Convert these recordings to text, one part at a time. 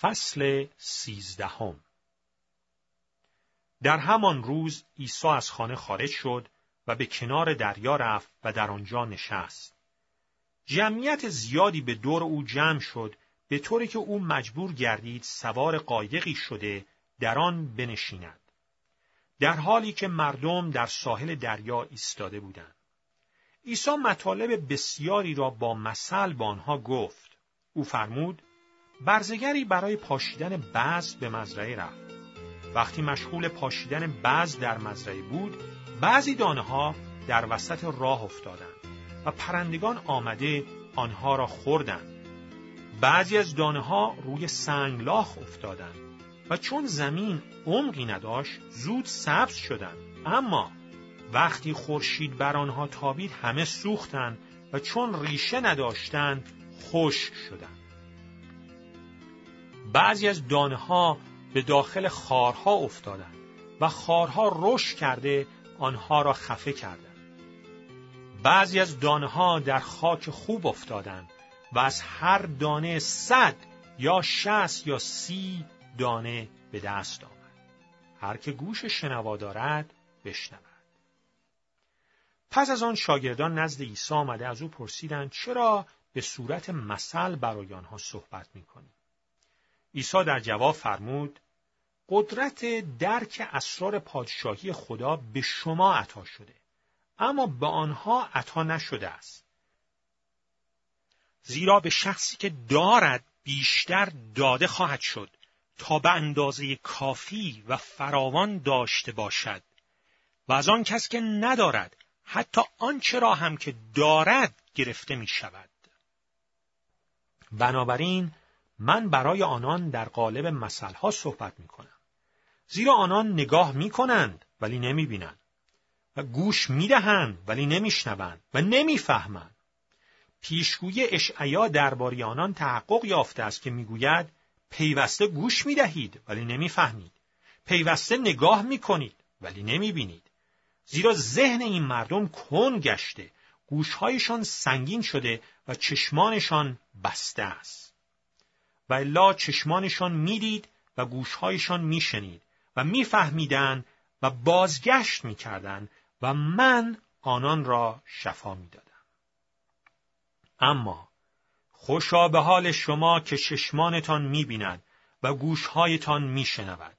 فصل سیزدهم در همان روز عیسی از خانه خارج شد و به کنار دریا رفت و در آنجا نشست. جمعیت زیادی به دور او جمع شد به طوری که او مجبور گردید سوار قایقی شده در آن بنشیند. در حالی که مردم در ساحل دریا ایستاده بودند. عیسی مطالب بسیاری را با مثل با آنها گفت. او فرمود برزگری برای پاشیدن بعض به مزرعه رفت. وقتی مشغول پاشیدن بعض در مزرعه بود، بعضی دانه ها در وسط راه افتادند و پرندگان آمده آنها را خوردند. بعضی از دانه ها روی سنگلاخ افتادند و چون زمین عمقی نداشت زود سبز شدند اما وقتی خورشید بر آنها تابید همه سوختند و چون ریشه نداشتند خشک شدند بعضی از دانه ها به داخل خارها افتادند و خارها رشد کرده آنها را خفه کردند. بعضی از دانه ها در خاک خوب افتادند و از هر دانه صد یا شست یا سی دانه به دست آمد. هر که گوش شنوا دارد بشنود. پس از آن شاگردان نزد عیسی آمده از او پرسیدند چرا به صورت مثل برای آنها صحبت می‌کنی؟ عیسی در جواب فرمود قدرت درک اسرار پادشاهی خدا به شما عطا شده اما به آنها عطا نشده است زیرا به شخصی که دارد بیشتر داده خواهد شد تا به اندازه کافی و فراوان داشته باشد و از آن کس که ندارد حتی آنچه را هم که دارد گرفته می شود. بنابراین من برای آنان در قالب مسئله صحبت می کنم. زیرا آنان نگاه می کنند ولی نمی بینند و گوش می دهند ولی نمی شنوند و نمی فهمند. پیشگوی اشعیا درباره آنان تحقق یافته است که می‌گوید پیوسته گوش می دهید ولی نمی فهمید. پیوسته نگاه می کنید ولی نمی بینید. زیرا ذهن این مردم کن گشته، گوشهایشان سنگین شده و چشمانشان بسته است. و الا چشمانشان می‌دید و گوشهایشان میشنید و میفهمیدند و بازگشت می‌کردند و من آنان را شفا می‌دادم. اما خوشا به حال شما که چشمانتان می‌بیند و گوشهایتان میشنود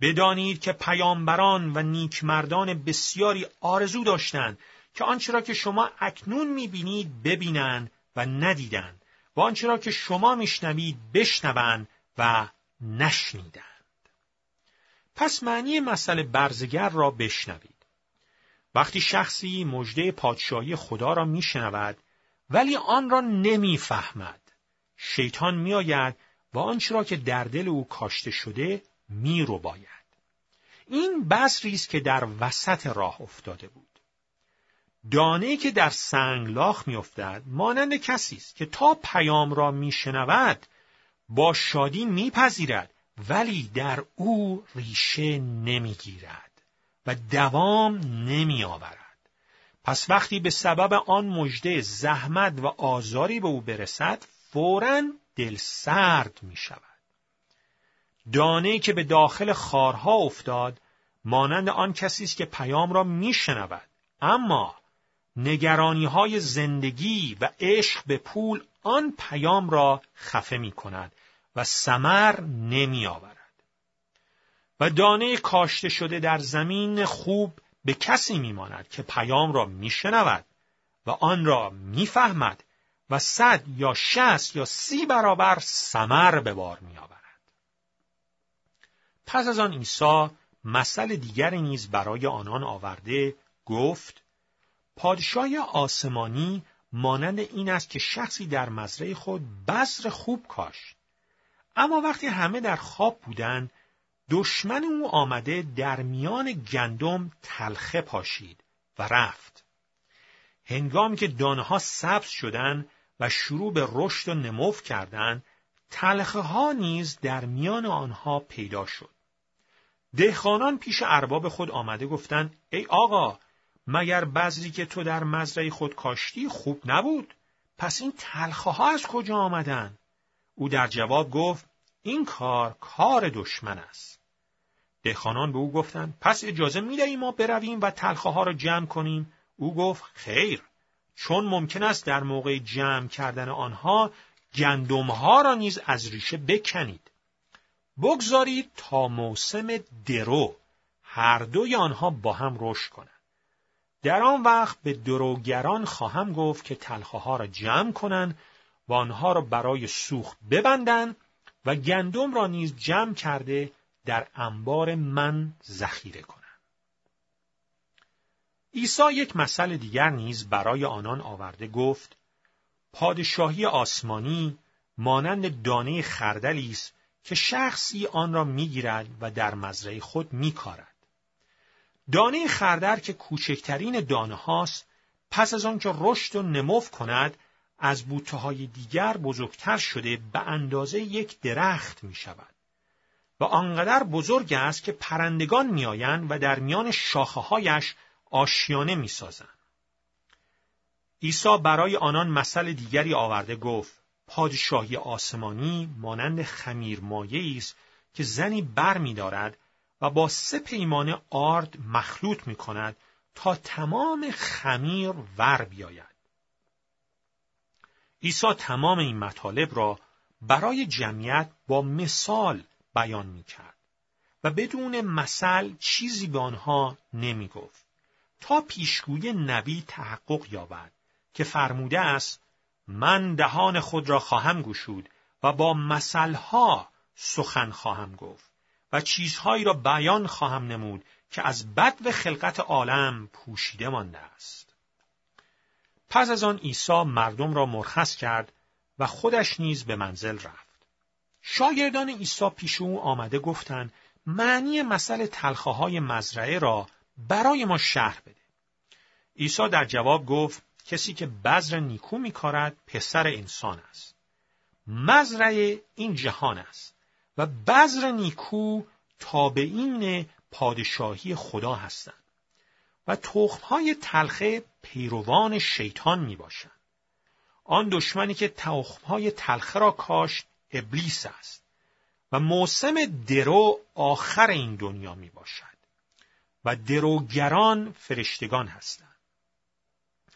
بدانید که پیامبران و نیکمردان بسیاری آرزو داشتند که آنچه را که شما اکنون می‌بینید ببینند و ندیدند و آنچه را که شما میشنوید بشنوند و نشنیدند پس معنی مسئله برزگر را بشنوید وقتی شخصی مژده پادشاهی خدا را میشنود ولی آن را نمی‌فهمد شیطان میآید و آنچه را که در دل او کاشته شده می رو باید. این بسری است که در وسط راه افتاده بود. دانه که در سنگلاخ میافتد مانند کسی است که تا پیام را میشنود با شادی میپذیرد ولی در او ریشه نمی‌گیرد و دوام نمیآورد پس وقتی به سبب آن مژده زحمت و آزاری به او برسد فورا دل سرد می شود. دانه که به داخل خارها افتاد مانند آن کسی است که پیام را میشنود اما نگرانی های زندگی و عشق به پول آن پیام را خفه می کند و سمر نمی آورد. و دانه کاشته شده در زمین خوب به کسی میماند که پیام را میشنود و آن را می‌فهمد و صد یا شست یا سی برابر سمر به بار میآورد. پس از آن عیسی مثل دیگری نیز برای آنان آورده گفت پادشاه آسمانی مانند این است که شخصی در مزرعه خود بذر خوب کاشت. اما وقتی همه در خواب بودند دشمن او آمده در میان گندم تلخه پاشید و رفت. هنگامی که دانه ها سبز شدند و شروع به رشد و نمو کردند تلخه ها نیز در میان آنها پیدا شد. دهخانان پیش ارباب خود آمده گفتند ای آقا مگر بذری که تو در مزرعه خود کاشتی خوب نبود پس این تلخه ها از کجا آمدن او در جواب گفت این کار کار دشمن است. دهخانان به او گفتند پس اجازه می‌دهی ما برویم و تلخه ها را جمع کنیم؟ او گفت خیر چون ممکن است در موقع جمع کردن آنها گندم ها را نیز از ریشه بکنید. بگذارید تا موسم درو هر دوی آنها با هم رشد کنند. در آن وقت به دروگران خواهم گفت که تلخه ها را جمع کنند و آنها را برای سوخت ببندند و گندم را نیز جمع کرده در انبار من ذخیره کنند. عیسی یک مسئله دیگر نیز برای آنان آورده گفت پادشاهی آسمانی مانند دانه خردلی است که شخصی آن را می‌گیرد و در مزرعه خود میکارد. دانه خردر که کوچکترین دانه هاست پس از آنکه رشد و نمو کند از بوته های دیگر بزرگتر شده به اندازه یک درخت می شود و آنقدر بزرگ است که پرندگان میآیند و در میان شاخه هایش آشیانه می سازند. عیسی برای آنان مسئله دیگری آورده گفت پادشاهی آسمانی مانند خمیر است که زنی بر می دارد و با سه پیمانه آرد مخلوط می کند تا تمام خمیر ور بیاید. عیسی تمام این مطالب را برای جمعیت با مثال بیان می کرد و بدون مثل چیزی به آنها نمی گفت تا پیشگوی نبی تحقق یابد که فرموده است من دهان خود را خواهم گشود و با مثلها سخن خواهم گفت و چیزهایی را بیان خواهم نمود که از بد و خلقت عالم پوشیده مانده است. پس از آن عیسی مردم را مرخص کرد و خودش نیز به منزل رفت. شاگردان عیسی پیش او آمده گفتند معنی مسئله تلخه های مزرعه را برای ما شرح بده. عیسی در جواب گفت کسی که بذر نیکو میکارد پسر انسان است. مزرعه این جهان است و بذر نیکو تابعین پادشاهی خدا هستند و تخمهای تلخه پیروان شیطان می باشند. آن دشمنی که تخمهای تلخه را کاشت ابلیس است و موسم درو آخر این دنیا می باشد و دروگران فرشتگان هستند.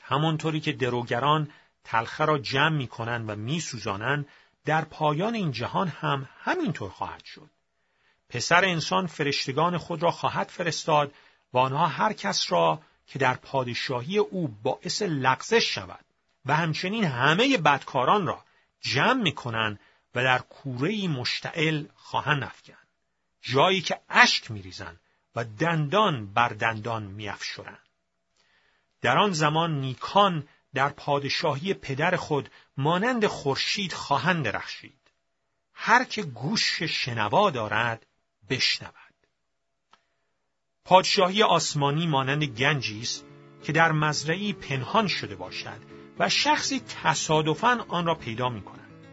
همانطوری که دروگران تلخه را جمع می کنند و می سوزانند در پایان این جهان هم همینطور خواهد شد. پسر انسان فرشتگان خود را خواهد فرستاد و آنها هر کس را که در پادشاهی او باعث لغزش شود و همچنین همه بدکاران را جمع می کنند و در کوره مشتعل خواهند افکن. جایی که اشک می ریزن و دندان بر دندان می افشرن. در آن زمان نیکان در پادشاهی پدر خود مانند خورشید خواهند درخشید. هر که گوش شنوا دارد بشنود. پادشاهی آسمانی مانند گنجی است که در مزرعی پنهان شده باشد و شخصی تصادفاً آن را پیدا می کند.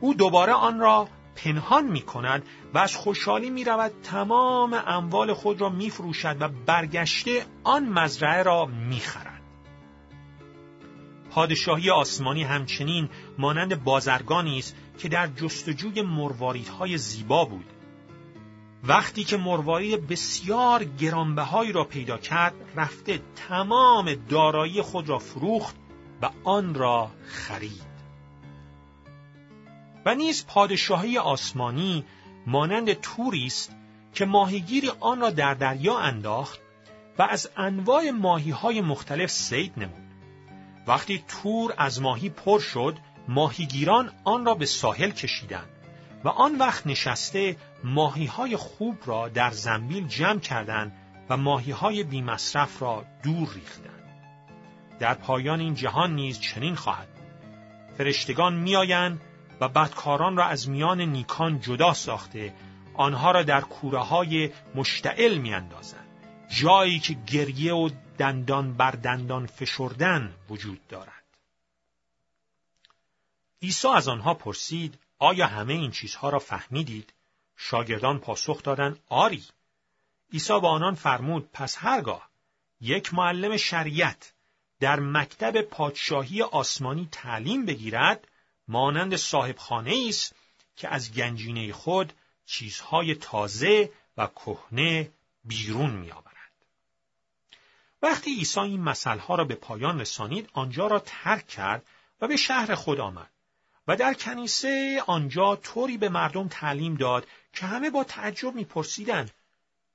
او دوباره آن را پنهان می کند و از خوشحالی می رود تمام اموال خود را می فروشد و برگشته آن مزرعه را می خرد. پادشاهی آسمانی همچنین مانند بازرگانی است که در جستجوی مرواریدهای زیبا بود. وقتی که مروارید بسیار گرانبهایی را پیدا کرد رفته تمام دارایی خود را فروخت و آن را خرید. و نیز پادشاهی آسمانی مانند توری است که ماهیگیری آن را در دریا انداخت و از انواع ماهی های مختلف سید نمود. وقتی تور از ماهی پر شد، ماهیگیران آن را به ساحل کشیدند و آن وقت نشسته ماهی های خوب را در زنبیل جمع کردند و ماهی های بیمصرف را دور ریختند. در پایان این جهان نیز چنین خواهد فرشتگان میآیند و بدکاران را از میان نیکان جدا ساخته آنها را در کوره های مشتعل میاندازند جایی که گریه و دندان بر دندان فشردن وجود دارد. عیسی از آنها پرسید آیا همه این چیزها را فهمیدید؟ شاگردان پاسخ دادند آری. عیسی به آنان فرمود پس هرگاه یک معلم شریعت در مکتب پادشاهی آسمانی تعلیم بگیرد مانند صاحب خانه است که از گنجینه خود چیزهای تازه و کهنه بیرون میآورند. وقتی عیسی این مسئله را به پایان رسانید آنجا را ترک کرد و به شهر خود آمد. و در کنیسه آنجا طوری به مردم تعلیم داد که همه با تعجب میپرسیدند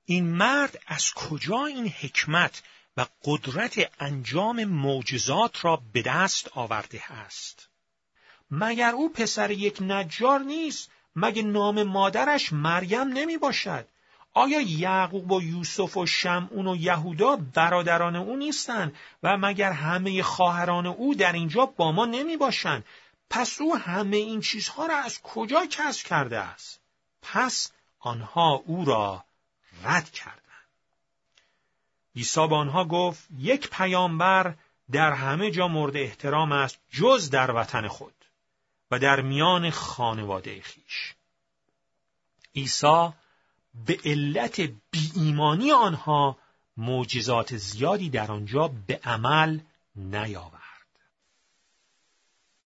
این مرد از کجا این حکمت و قدرت انجام معجزات را به دست آورده است؟ مگر او پسر یک نجار نیست؟ مگه نام مادرش مریم نمی باشد آیا یعقوب و یوسف و شمعون و یهودا برادران او نیستند و مگر همه خواهران او در اینجا با ما نمی باشند پس او همه این چیزها را از کجا کسب کرده است؟ پس آنها او را رد کردند. عیسی به آنها گفت یک پیامبر در همه جا مورد احترام است جز در وطن خود و در میان خانواده خیش. عیسی به علت بی ایمانی آنها معجزات زیادی در آنجا به عمل نیاورد.